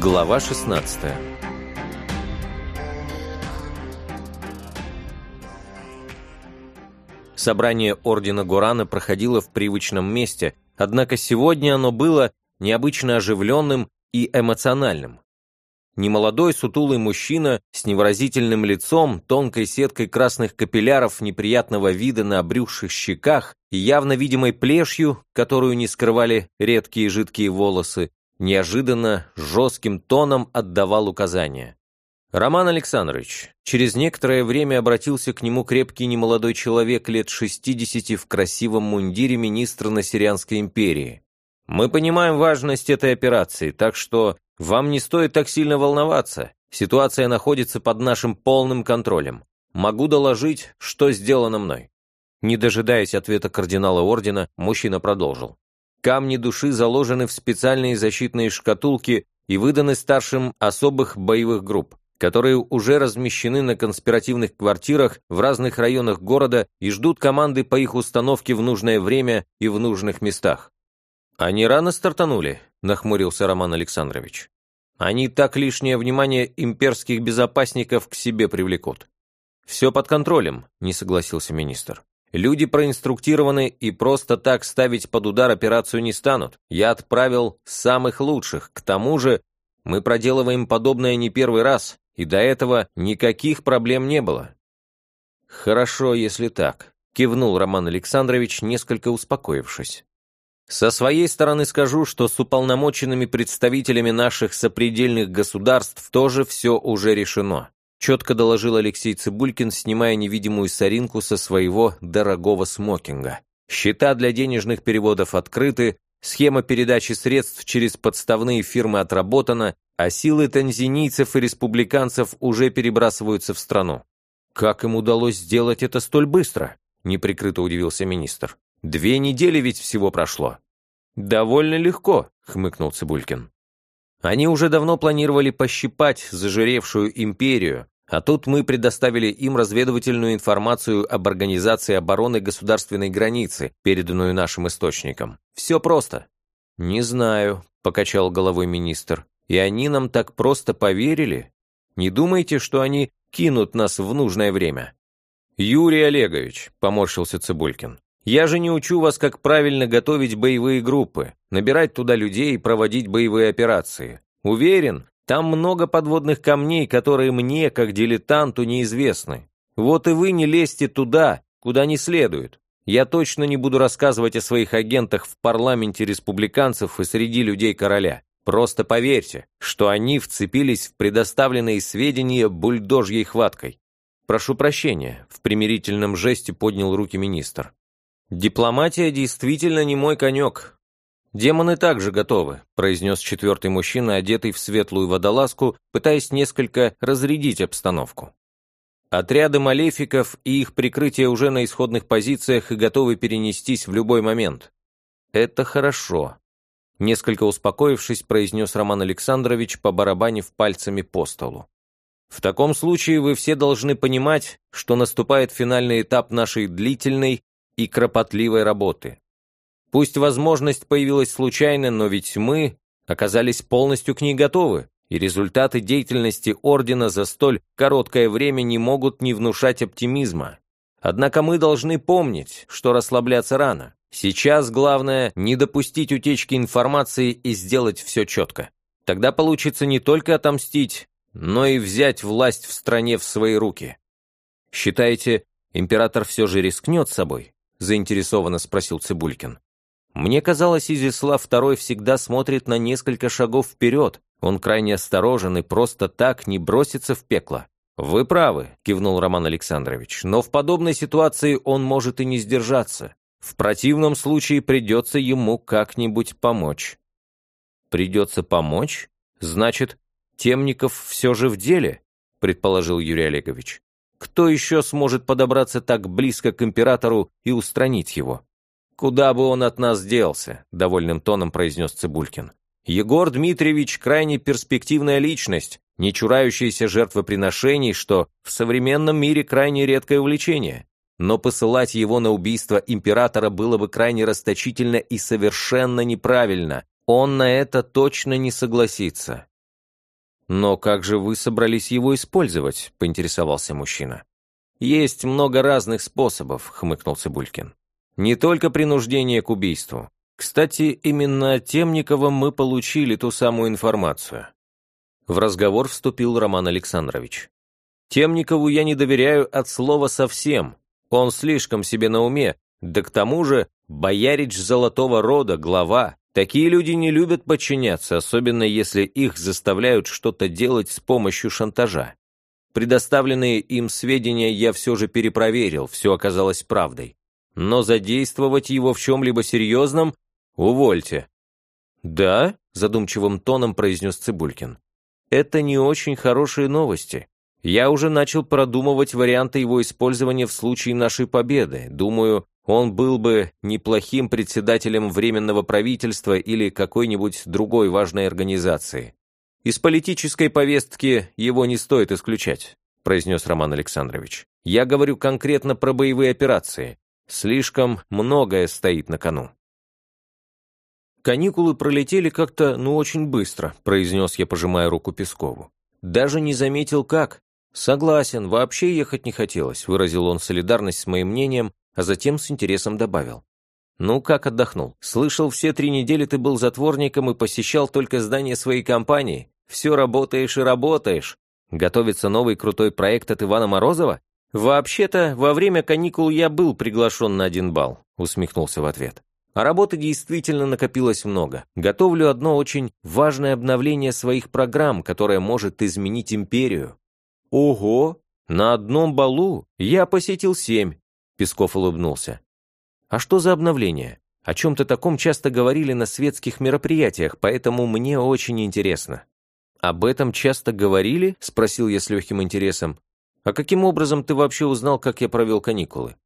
Глава 16 Собрание Ордена Гурана проходило в привычном месте, однако сегодня оно было необычно оживленным и эмоциональным. Немолодой сутулый мужчина с невыразительным лицом, тонкой сеткой красных капилляров неприятного вида на обрюхших щеках и явно видимой плешью, которую не скрывали редкие жидкие волосы, неожиданно жестким тоном отдавал указания. «Роман Александрович», через некоторое время обратился к нему крепкий немолодой человек лет 60 в красивом мундире министра Насирианской империи. «Мы понимаем важность этой операции, так что вам не стоит так сильно волноваться. Ситуация находится под нашим полным контролем. Могу доложить, что сделано мной». Не дожидаясь ответа кардинала ордена, мужчина продолжил. Камни души заложены в специальные защитные шкатулки и выданы старшим особых боевых групп, которые уже размещены на конспиративных квартирах в разных районах города и ждут команды по их установке в нужное время и в нужных местах. «Они рано стартанули», — нахмурился Роман Александрович. «Они так лишнее внимание имперских безопасников к себе привлекут». «Все под контролем», — не согласился министр. Люди проинструктированы и просто так ставить под удар операцию не станут. Я отправил самых лучших. К тому же мы проделываем подобное не первый раз, и до этого никаких проблем не было. Хорошо, если так, кивнул Роман Александрович, несколько успокоившись. Со своей стороны скажу, что с уполномоченными представителями наших сопредельных государств тоже все уже решено четко доложил Алексей Цибулькин, снимая невидимую соринку со своего дорогого смокинга. Счета для денежных переводов открыты, схема передачи средств через подставные фирмы отработана, а силы танзинийцев и республиканцев уже перебрасываются в страну. «Как им удалось сделать это столь быстро?» – неприкрыто удивился министр. «Две недели ведь всего прошло». «Довольно легко», – хмыкнул Цибулькин. Они уже давно планировали пощипать зажиревшую империю, а тут мы предоставили им разведывательную информацию об организации обороны государственной границы, переданную нашим источникам. Все просто. «Не знаю», — покачал головой министр. «И они нам так просто поверили? Не думайте, что они кинут нас в нужное время?» «Юрий Олегович», — поморщился Цибулькин, я же не учу вас, как правильно готовить боевые группы, набирать туда людей и проводить боевые операции. Уверен, там много подводных камней, которые мне, как дилетанту, неизвестны. Вот и вы не лезьте туда, куда не следует. Я точно не буду рассказывать о своих агентах в парламенте республиканцев и среди людей короля. Просто поверьте, что они вцепились в предоставленные сведения бульдожьей хваткой. Прошу прощения, в примирительном жесте поднял руки министр. «Дипломатия действительно не мой конек. Демоны также готовы», произнес четвертый мужчина, одетый в светлую водолазку, пытаясь несколько разрядить обстановку. Отряды малефиков и их прикрытие уже на исходных позициях и готовы перенестись в любой момент. «Это хорошо», — несколько успокоившись, произнес Роман Александрович, побарабанив пальцами по столу. «В таком случае вы все должны понимать, что наступает финальный этап нашей длительной и кропотливой работы. Пусть возможность появилась случайно, но ведь мы оказались полностью к ней готовы, и результаты деятельности Ордена за столь короткое время не могут не внушать оптимизма. Однако мы должны помнить, что расслабляться рано. Сейчас главное не допустить утечки информации и сделать все четко. Тогда получится не только отомстить, но и взять власть в стране в свои руки. Считаете, император все же рискнет собой? заинтересованно спросил Цибулькин. Мне казалось, Изяслав II всегда смотрит на несколько шагов вперед. Он крайне осторожен и просто так не бросится в пекло. «Вы правы», — кивнул Роман Александрович, «но в подобной ситуации он может и не сдержаться. В противном случае придется ему как-нибудь помочь». «Придется помочь? Значит, Темников все же в деле?» — предположил Юрий Олегович. Кто еще сможет подобраться так близко к императору и устранить его? «Куда бы он от нас делся?» – довольным тоном произнес Цибулькин. «Егор Дмитриевич – крайне перспективная личность, не чурающаяся жертвоприношений, что в современном мире крайне редкое увлечение. Но посылать его на убийство императора было бы крайне расточительно и совершенно неправильно. Он на это точно не согласится. «Но как же вы собрались его использовать?» – поинтересовался мужчина. «Есть много разных способов», – хмыкнул Цибулькин. «Не только принуждение к убийству. Кстати, именно от Темникова мы получили ту самую информацию». В разговор вступил Роман Александрович. «Темникову я не доверяю от слова совсем. Он слишком себе на уме, да к тому же боярич золотого рода, глава. Такие люди не любят подчиняться, особенно если их заставляют что-то делать с помощью шантажа. Предоставленные им сведения я все же перепроверил, все оказалось правдой. Но задействовать его в чем-либо серьезном – увольте. «Да?» – задумчивым тоном произнес Цибулькин. «Это не очень хорошие новости. Я уже начал продумывать варианты его использования в случае нашей победы. Думаю, он был бы неплохим председателем Временного правительства или какой-нибудь другой важной организации. Из политической повестки его не стоит исключать, произнес Роман Александрович. Я говорю конкретно про боевые операции. Слишком многое стоит на кону. Каникулы пролетели как-то, ну, очень быстро, произнес я, пожимая руку Пескову. Даже не заметил, как. Согласен, вообще ехать не хотелось, выразил он солидарность с моим мнением а затем с интересом добавил. «Ну, как отдохнул? Слышал, все три недели ты был затворником и посещал только здание своей компании. Все работаешь и работаешь. Готовится новый крутой проект от Ивана Морозова? Вообще-то, во время каникул я был приглашен на один бал», усмехнулся в ответ. А работы действительно накопилось много. Готовлю одно очень важное обновление своих программ, которое может изменить империю. Ого! На одном балу я посетил семь, Песков улыбнулся. «А что за обновление? О чем-то таком часто говорили на светских мероприятиях, поэтому мне очень интересно». «Об этом часто говорили?» – спросил я с легким интересом. «А каким образом ты вообще узнал, как я провел каникулы?»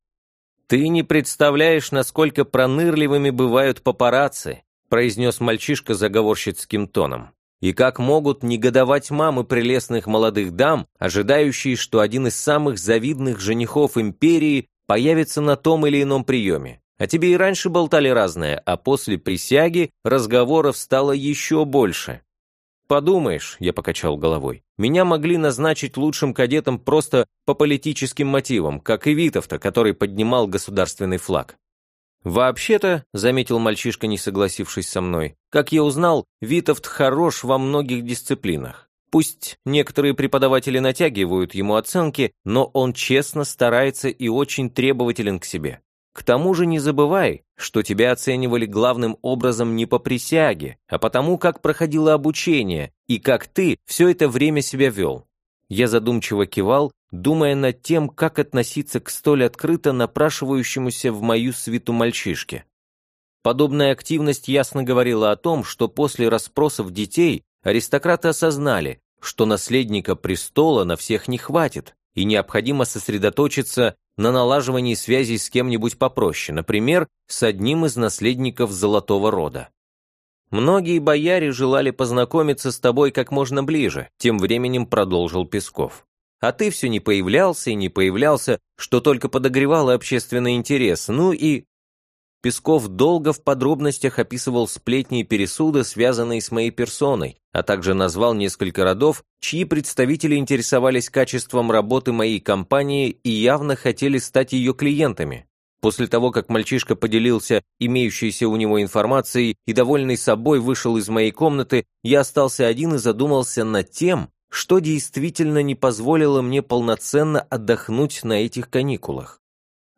«Ты не представляешь, насколько пронырливыми бывают папарацци», произнес мальчишка заговорщицким тоном. «И как могут негодовать мамы прелестных молодых дам, ожидающие, что один из самых завидных женихов империи появится на том или ином приеме. А тебе и раньше болтали разное, а после присяги разговоров стало еще больше. «Подумаешь», — я покачал головой, «меня могли назначить лучшим кадетом просто по политическим мотивам, как и Витовта, который поднимал государственный флаг». «Вообще-то», — заметил мальчишка, не согласившись со мной, «как я узнал, Витовт хорош во многих дисциплинах. Пусть некоторые преподаватели натягивают ему оценки, но он честно старается и очень требователен к себе. К тому же не забывай, что тебя оценивали главным образом не по присяге, а потому, как проходило обучение и как ты все это время себя вел. Я задумчиво кивал, думая над тем, как относиться к столь открыто напрашивающемуся в мою свиту мальчишке. Подобная активность ясно говорила о том, что после расспросов детей аристократы осознали, что наследника престола на всех не хватит, и необходимо сосредоточиться на налаживании связей с кем-нибудь попроще, например, с одним из наследников золотого рода. Многие бояре желали познакомиться с тобой как можно ближе, тем временем продолжил Песков. А ты все не появлялся и не появлялся, что только подогревало общественный интерес, ну и Песков долго в подробностях описывал сплетни и пересуды, связанные с моей персоной, а также назвал несколько родов, чьи представители интересовались качеством работы моей компании и явно хотели стать ее клиентами. После того, как мальчишка поделился имеющейся у него информацией и, довольный собой, вышел из моей комнаты, я остался один и задумался над тем, что действительно не позволило мне полноценно отдохнуть на этих каникулах.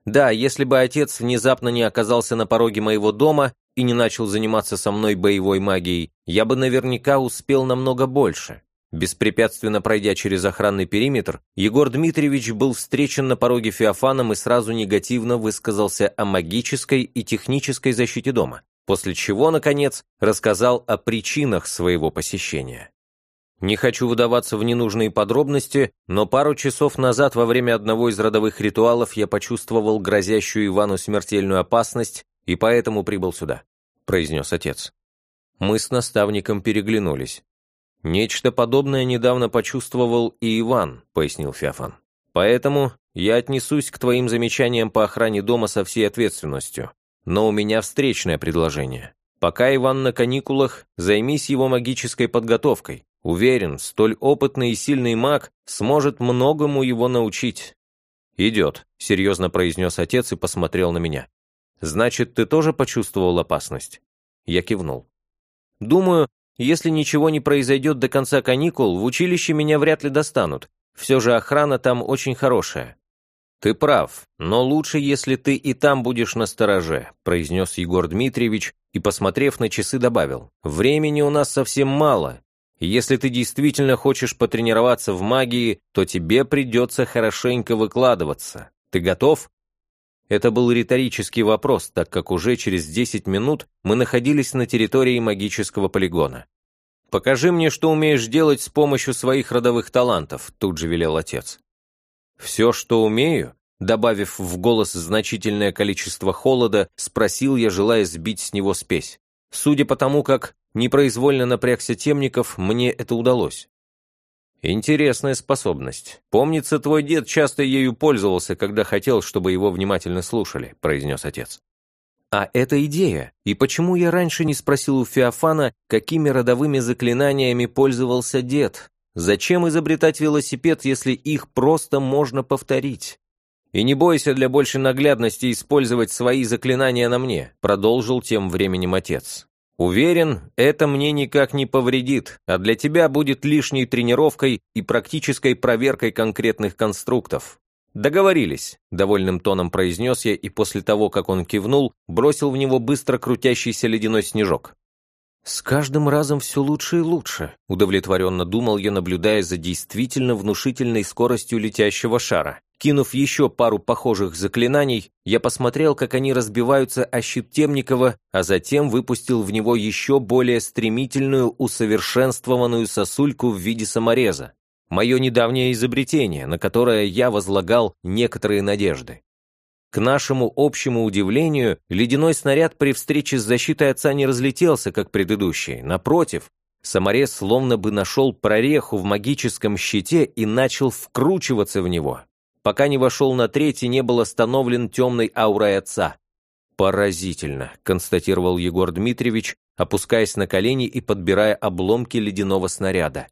Да, если бы отец внезапно не оказался на пороге моего дома и не начал заниматься со мной боевой магией, я бы наверняка успел намного больше. Беспрепятственно пройдя через охранный периметр, Егор Дмитриевич был встречен на пороге Феофаном и сразу негативно высказался о магической и технической защите дома, после чего, наконец, рассказал о причинах своего посещения. Не хочу выдаваться в ненужные подробности, но пару часов назад во время одного из родовых ритуалов я почувствовал грозящую Ивану смертельную опасность и поэтому прибыл сюда», — произнес отец. Мы с наставником переглянулись. «Нечто подобное недавно почувствовал и Иван», — пояснил Феофан. «Поэтому я отнесусь к твоим замечаниям по охране дома со всей ответственностью. Но у меня встречное предложение. Пока Иван на каникулах, займись его магической подготовкой. Уверен, столь опытный и сильный маг сможет многому его научить. «Идет», — серьезно произнес отец и посмотрел на меня. «Значит, ты тоже почувствовал опасность?» Я кивнул. «Думаю, если ничего не произойдет до конца каникул, в училище меня вряд ли достанут. Все же охрана там очень хорошая». «Ты прав, но лучше, если ты и там будешь на стороже», произнес Егор Дмитриевич и, посмотрев на часы, добавил. «Времени у нас совсем мало, если ты действительно хочешь потренироваться в магии, то тебе придется хорошенько выкладываться. Ты готов?» Это был риторический вопрос, так как уже через 10 минут мы находились на территории магического полигона. «Покажи мне, что умеешь делать с помощью своих родовых талантов», тут же велел отец. «Все, что умею?» Добавив в голос значительное количество холода, спросил я, желая сбить с него спесь. Судя по тому, как непроизвольно напрягся Темников, мне это удалось. Интересная способность. Помнится, твой дед часто ею пользовался, когда хотел, чтобы его внимательно слушали, произнес отец. А это идея. И почему я раньше не спросил у Феофана, какими родовыми заклинаниями пользовался дед? Зачем изобретать велосипед, если их просто можно повторить? И не бойся для большей наглядности использовать свои заклинания на мне, продолжил тем временем отец. Уверен, это мне никак не повредит, а для тебя будет лишней тренировкой и практической проверкой конкретных конструктов. «Договорились», — довольным тоном произнес я и после того, как он кивнул, бросил в него быстро крутящийся ледяной снежок. «С каждым разом все лучше и лучше», — удовлетворенно думал я, наблюдая за действительно внушительной скоростью летящего шара. Кинув еще пару похожих заклинаний, я посмотрел, как они разбиваются о щит Темникова, а затем выпустил в него еще более стремительную, усовершенствованную сосульку в виде самореза. Мое недавнее изобретение, на которое я возлагал некоторые надежды. К нашему общему удивлению, ледяной снаряд при встрече с защитой отца не разлетелся, как предыдущий. Напротив, саморез словно бы нашел прореху в магическом щите и начал вкручиваться в него пока не вошел на третий, не был остановлен темной аурой отца. «Поразительно», — констатировал Егор Дмитриевич, опускаясь на колени и подбирая обломки ледяного снаряда.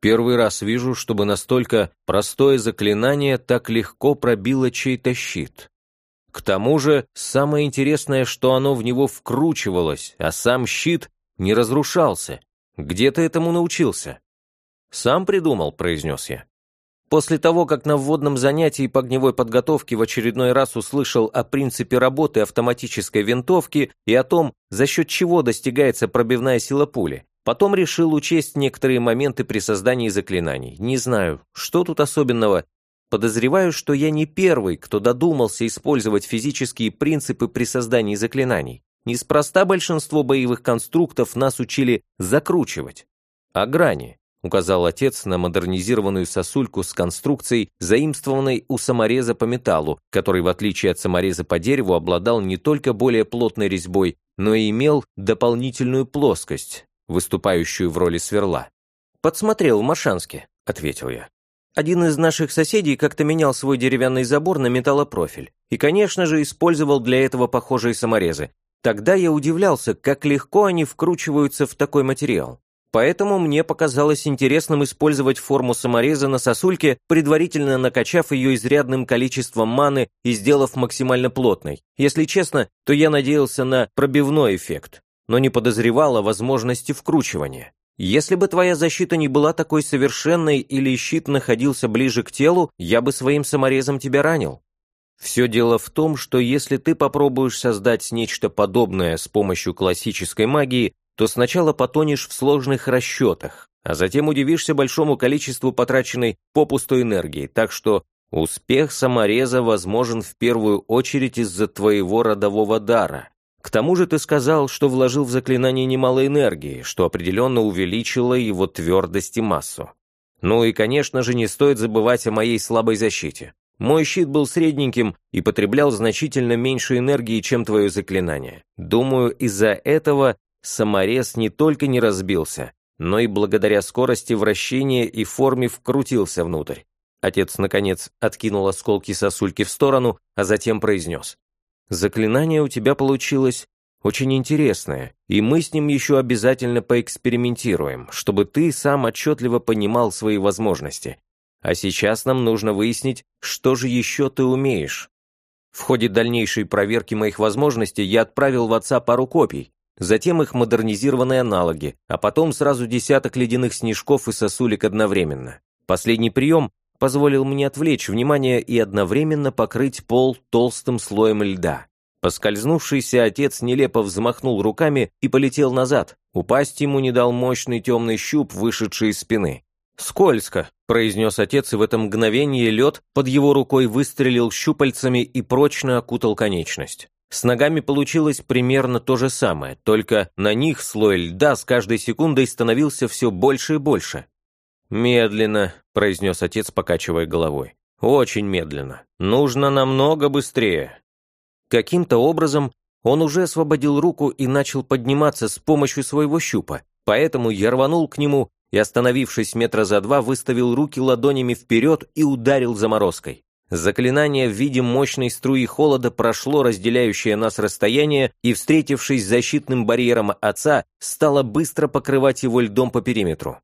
«Первый раз вижу, чтобы настолько простое заклинание так легко пробило чей-то щит. К тому же, самое интересное, что оно в него вкручивалось, а сам щит не разрушался. Где ты этому научился?» «Сам придумал», — произнес я. После того, как на вводном занятии по огневой подготовке в очередной раз услышал о принципе работы автоматической винтовки и о том, за счет чего достигается пробивная сила пули, потом решил учесть некоторые моменты при создании заклинаний. Не знаю, что тут особенного. Подозреваю, что я не первый, кто додумался использовать физические принципы при создании заклинаний. Неспроста большинство боевых конструктов нас учили закручивать. А грани указал отец на модернизированную сосульку с конструкцией, заимствованной у самореза по металлу, который, в отличие от самореза по дереву, обладал не только более плотной резьбой, но и имел дополнительную плоскость, выступающую в роли сверла. «Подсмотрел в Маршанске», — ответил я. Один из наших соседей как-то менял свой деревянный забор на металлопрофиль и, конечно же, использовал для этого похожие саморезы. Тогда я удивлялся, как легко они вкручиваются в такой материал. Поэтому мне показалось интересным использовать форму самореза на сосульке, предварительно накачав ее изрядным количеством маны и сделав максимально плотной. Если честно, то я надеялся на пробивной эффект, но не подозревал о возможности вкручивания. Если бы твоя защита не была такой совершенной или щит находился ближе к телу, я бы своим саморезом тебя ранил. Все дело в том, что если ты попробуешь создать нечто подобное с помощью классической магии, то сначала потонешь в сложных расчетах, а затем удивишься большому количеству потраченной попусту энергии, так что успех самореза возможен в первую очередь из-за твоего родового дара. К тому же ты сказал, что вложил в заклинание немало энергии, что определенно увеличило его твердость и массу. Ну и, конечно же, не стоит забывать о моей слабой защите. Мой щит был средненьким и потреблял значительно меньше энергии, чем твое заклинание. Думаю, из-за этого саморез не только не разбился, но и благодаря скорости вращения и форме вкрутился внутрь. Отец, наконец, откинул осколки сосульки в сторону, а затем произнес. «Заклинание у тебя получилось очень интересное, и мы с ним еще обязательно поэкспериментируем, чтобы ты сам отчетливо понимал свои возможности. А сейчас нам нужно выяснить, что же еще ты умеешь. В ходе дальнейшей проверки моих возможностей я отправил в отца пару копий, затем их модернизированные аналоги, а потом сразу десяток ледяных снежков и сосулек одновременно. Последний прием позволил мне отвлечь внимание и одновременно покрыть пол толстым слоем льда. Поскользнувшийся отец нелепо взмахнул руками и полетел назад. Упасть ему не дал мощный темный щуп, вышедший из спины. «Скользко», — произнес отец, и в это мгновение лед под его рукой выстрелил щупальцами и прочно окутал конечность. С ногами получилось примерно то же самое, только на них слой льда с каждой секундой становился все больше и больше. «Медленно», — произнес отец, покачивая головой. «Очень медленно. Нужно намного быстрее». Каким-то образом он уже освободил руку и начал подниматься с помощью своего щупа, поэтому я рванул к нему и, остановившись метра за два, выставил руки ладонями вперед и ударил заморозкой. Заклинание в виде мощной струи холода прошло разделяющее нас расстояние и, встретившись с защитным барьером отца, стало быстро покрывать его льдом по периметру.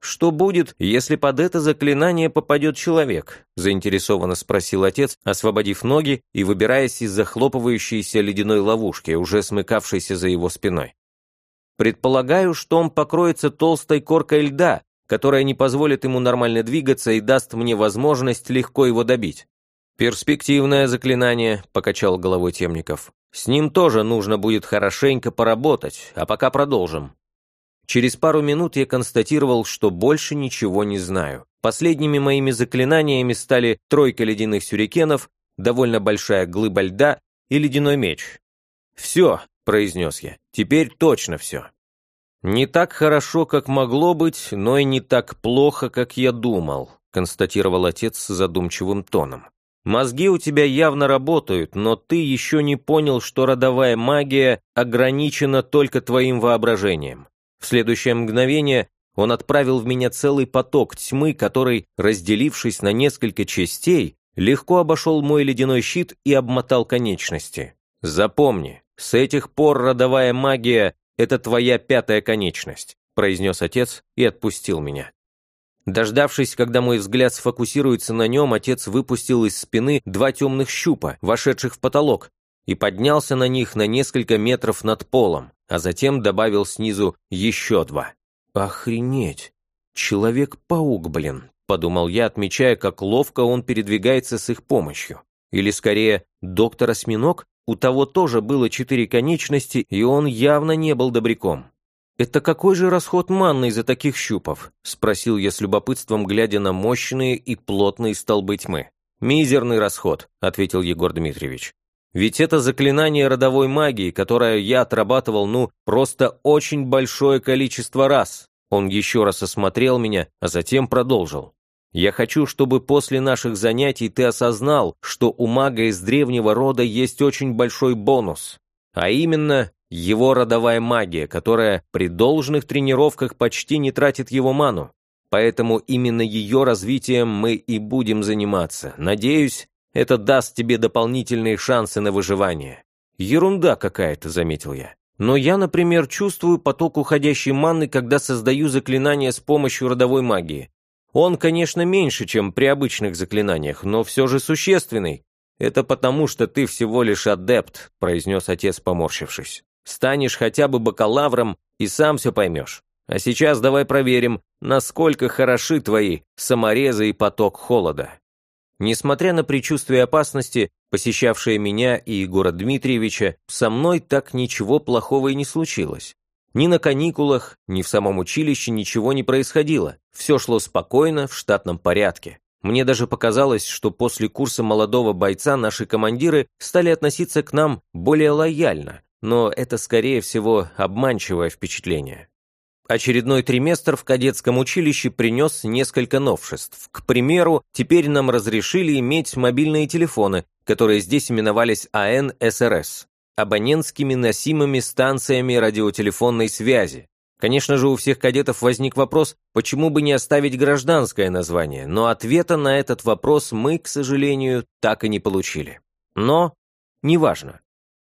«Что будет, если под это заклинание попадет человек?» – заинтересованно спросил отец, освободив ноги и выбираясь из захлопывающейся ледяной ловушки, уже смыкавшейся за его спиной. Предполагаю, что он покроется толстой коркой льда, которая не позволит ему нормально двигаться и даст мне возможность легко его добить. «Перспективное заклинание», — покачал головой Темников. «С ним тоже нужно будет хорошенько поработать, а пока продолжим». Через пару минут я констатировал, что больше ничего не знаю. Последними моими заклинаниями стали тройка ледяных сюрикенов, довольно большая глыба льда и ледяной меч. «Все», — произнес я, — «теперь точно все». «Не так хорошо, как могло быть, но и не так плохо, как я думал», констатировал отец с задумчивым тоном. «Мозги у тебя явно работают, но ты еще не понял, что родовая магия ограничена только твоим воображением. В следующее мгновение он отправил в меня целый поток тьмы, который, разделившись на несколько частей, легко обошел мой ледяной щит и обмотал конечности. Запомни, с этих пор родовая магия «Это твоя пятая конечность», – произнес отец и отпустил меня. Дождавшись, когда мой взгляд сфокусируется на нем, отец выпустил из спины два темных щупа, вошедших в потолок, и поднялся на них на несколько метров над полом, а затем добавил снизу еще два. «Охренеть! Человек-паук, блин!» – подумал я, отмечая, как ловко он передвигается с их помощью. Или, скорее, доктор-осьминог, у того тоже было четыре конечности, и он явно не был добряком. «Это какой же расход манны из-за таких щупов?» – спросил я с любопытством, глядя на мощные и плотные столбы тьмы. «Мизерный расход», – ответил Егор Дмитриевич. «Ведь это заклинание родовой магии, которое я отрабатывал, ну, просто очень большое количество раз». Он еще раз осмотрел меня, а затем продолжил. Я хочу, чтобы после наших занятий ты осознал, что у мага из древнего рода есть очень большой бонус, а именно его родовая магия, которая при должных тренировках почти не тратит его ману. Поэтому именно ее развитием мы и будем заниматься. Надеюсь, это даст тебе дополнительные шансы на выживание. Ерунда какая-то, заметил я. Но я, например, чувствую поток уходящей маны, когда создаю заклинания с помощью родовой магии. Он, конечно, меньше, чем при обычных заклинаниях, но все же существенный. Это потому, что ты всего лишь адепт, произнес отец, поморщившись. Станешь хотя бы бакалавром и сам все поймешь. А сейчас давай проверим, насколько хороши твои саморезы и поток холода. Несмотря на предчувствие опасности, посещавшее меня и Егора Дмитриевича, со мной так ничего плохого и не случилось. Ни на каникулах, ни в самом училище ничего не происходило. Все шло спокойно, в штатном порядке. Мне даже показалось, что после курса молодого бойца наши командиры стали относиться к нам более лояльно, но это, скорее всего, обманчивое впечатление. Очередной триместр в кадетском училище принес несколько новшеств. К примеру, теперь нам разрешили иметь мобильные телефоны, которые здесь именовались АНСРС абонентскими носимыми станциями радиотелефонной связи. Конечно же, у всех кадетов возник вопрос, почему бы не оставить гражданское название, но ответа на этот вопрос мы, к сожалению, так и не получили. Но неважно.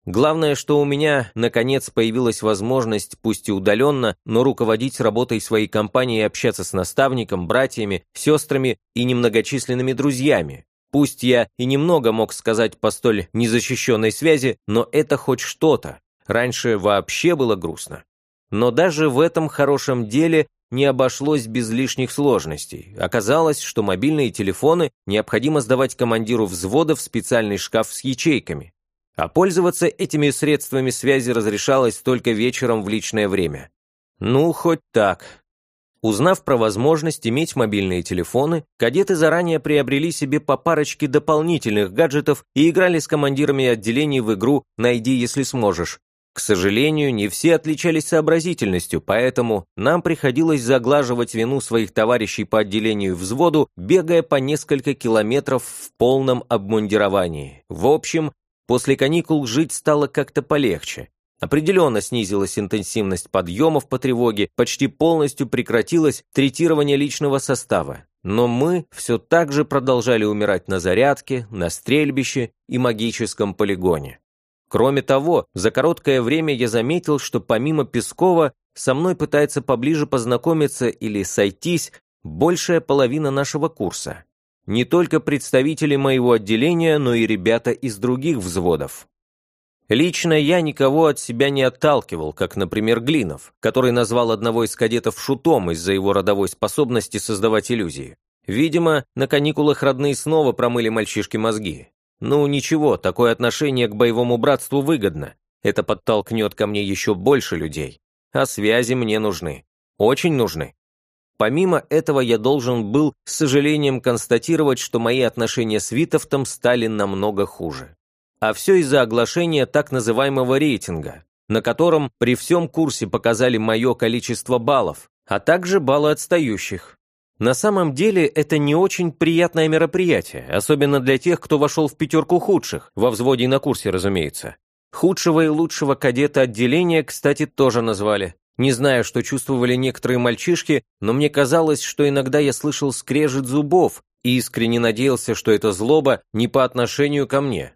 Главное, что у меня, наконец, появилась возможность, пусть и удаленно, но руководить работой своей компании и общаться с наставником, братьями, сестрами и немногочисленными друзьями. Пусть я и немного мог сказать по столь незащищенной связи, но это хоть что-то. Раньше вообще было грустно. Но даже в этом хорошем деле не обошлось без лишних сложностей. Оказалось, что мобильные телефоны необходимо сдавать командиру взвода в специальный шкаф с ячейками. А пользоваться этими средствами связи разрешалось только вечером в личное время. Ну, хоть так. Узнав про возможность иметь мобильные телефоны, кадеты заранее приобрели себе по парочке дополнительных гаджетов и играли с командирами отделений в игру «Найди, если сможешь», к сожалению, не все отличались сообразительностью, поэтому нам приходилось заглаживать вину своих товарищей по отделению взводу, бегая по несколько километров в полном обмундировании. В общем, после каникул жить стало как-то полегче. Определенно снизилась интенсивность подъемов по тревоге, почти полностью прекратилось третирование личного состава. Но мы все так же продолжали умирать на зарядке, на стрельбище и магическом полигоне. Кроме того, за короткое время я заметил, что помимо Пескова со мной пытается поближе познакомиться или сойтись большая половина нашего курса. Не только представители моего отделения, но и ребята из других взводов. Лично я никого от себя не отталкивал, как, например, Глинов, который назвал одного из кадетов шутом из-за его родовой способности создавать иллюзии. Видимо, на каникулах родные снова промыли мальчишки мозги. Ну ничего, такое отношение к боевому братству выгодно. Это подтолкнет ко мне еще больше людей. А связи мне нужны. Очень нужны. Помимо этого, я должен был с сожалением констатировать, что мои отношения с Витовтом стали намного хуже. А все из-за оглашения так называемого рейтинга, на котором при всем курсе показали мое количество баллов, а также баллы отстающих. На самом деле это не очень приятное мероприятие, особенно для тех, кто вошел в пятерку худших, во взводе и на курсе, разумеется. Худшего и лучшего кадета отделения, кстати, тоже назвали. Не знаю, что чувствовали некоторые мальчишки, но мне казалось, что иногда я слышал скрежет зубов и искренне надеялся, что это злоба не по отношению ко мне.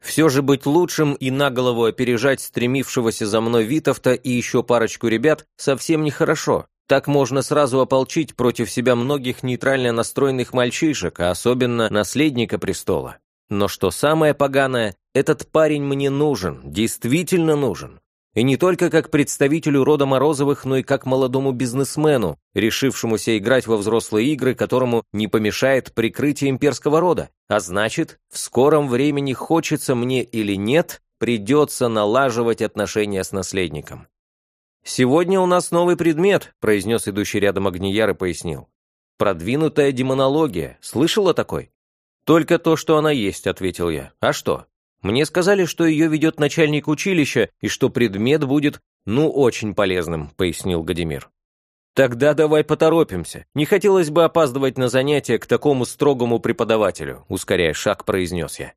Все же быть лучшим и на голову опережать стремившегося за мной Витовта и еще парочку ребят совсем нехорошо. Так можно сразу ополчить против себя многих нейтрально настроенных мальчишек, а особенно наследника престола. Но что самое поганое, этот парень мне нужен, действительно нужен. И не только как представителю рода Морозовых, но и как молодому бизнесмену, решившемуся играть во взрослые игры, которому не помешает прикрытие имперского рода. А значит, в скором времени, хочется мне или нет, придется налаживать отношения с наследником. «Сегодня у нас новый предмет», — произнес идущий рядом Огнияр и пояснил. «Продвинутая демонология. Слышала такой?» «Только то, что она есть», — ответил я. «А что?» «Мне сказали, что ее ведет начальник училища и что предмет будет, ну, очень полезным», — пояснил Гадимир. «Тогда давай поторопимся. Не хотелось бы опаздывать на занятия к такому строгому преподавателю», — ускоряя шаг, произнес я.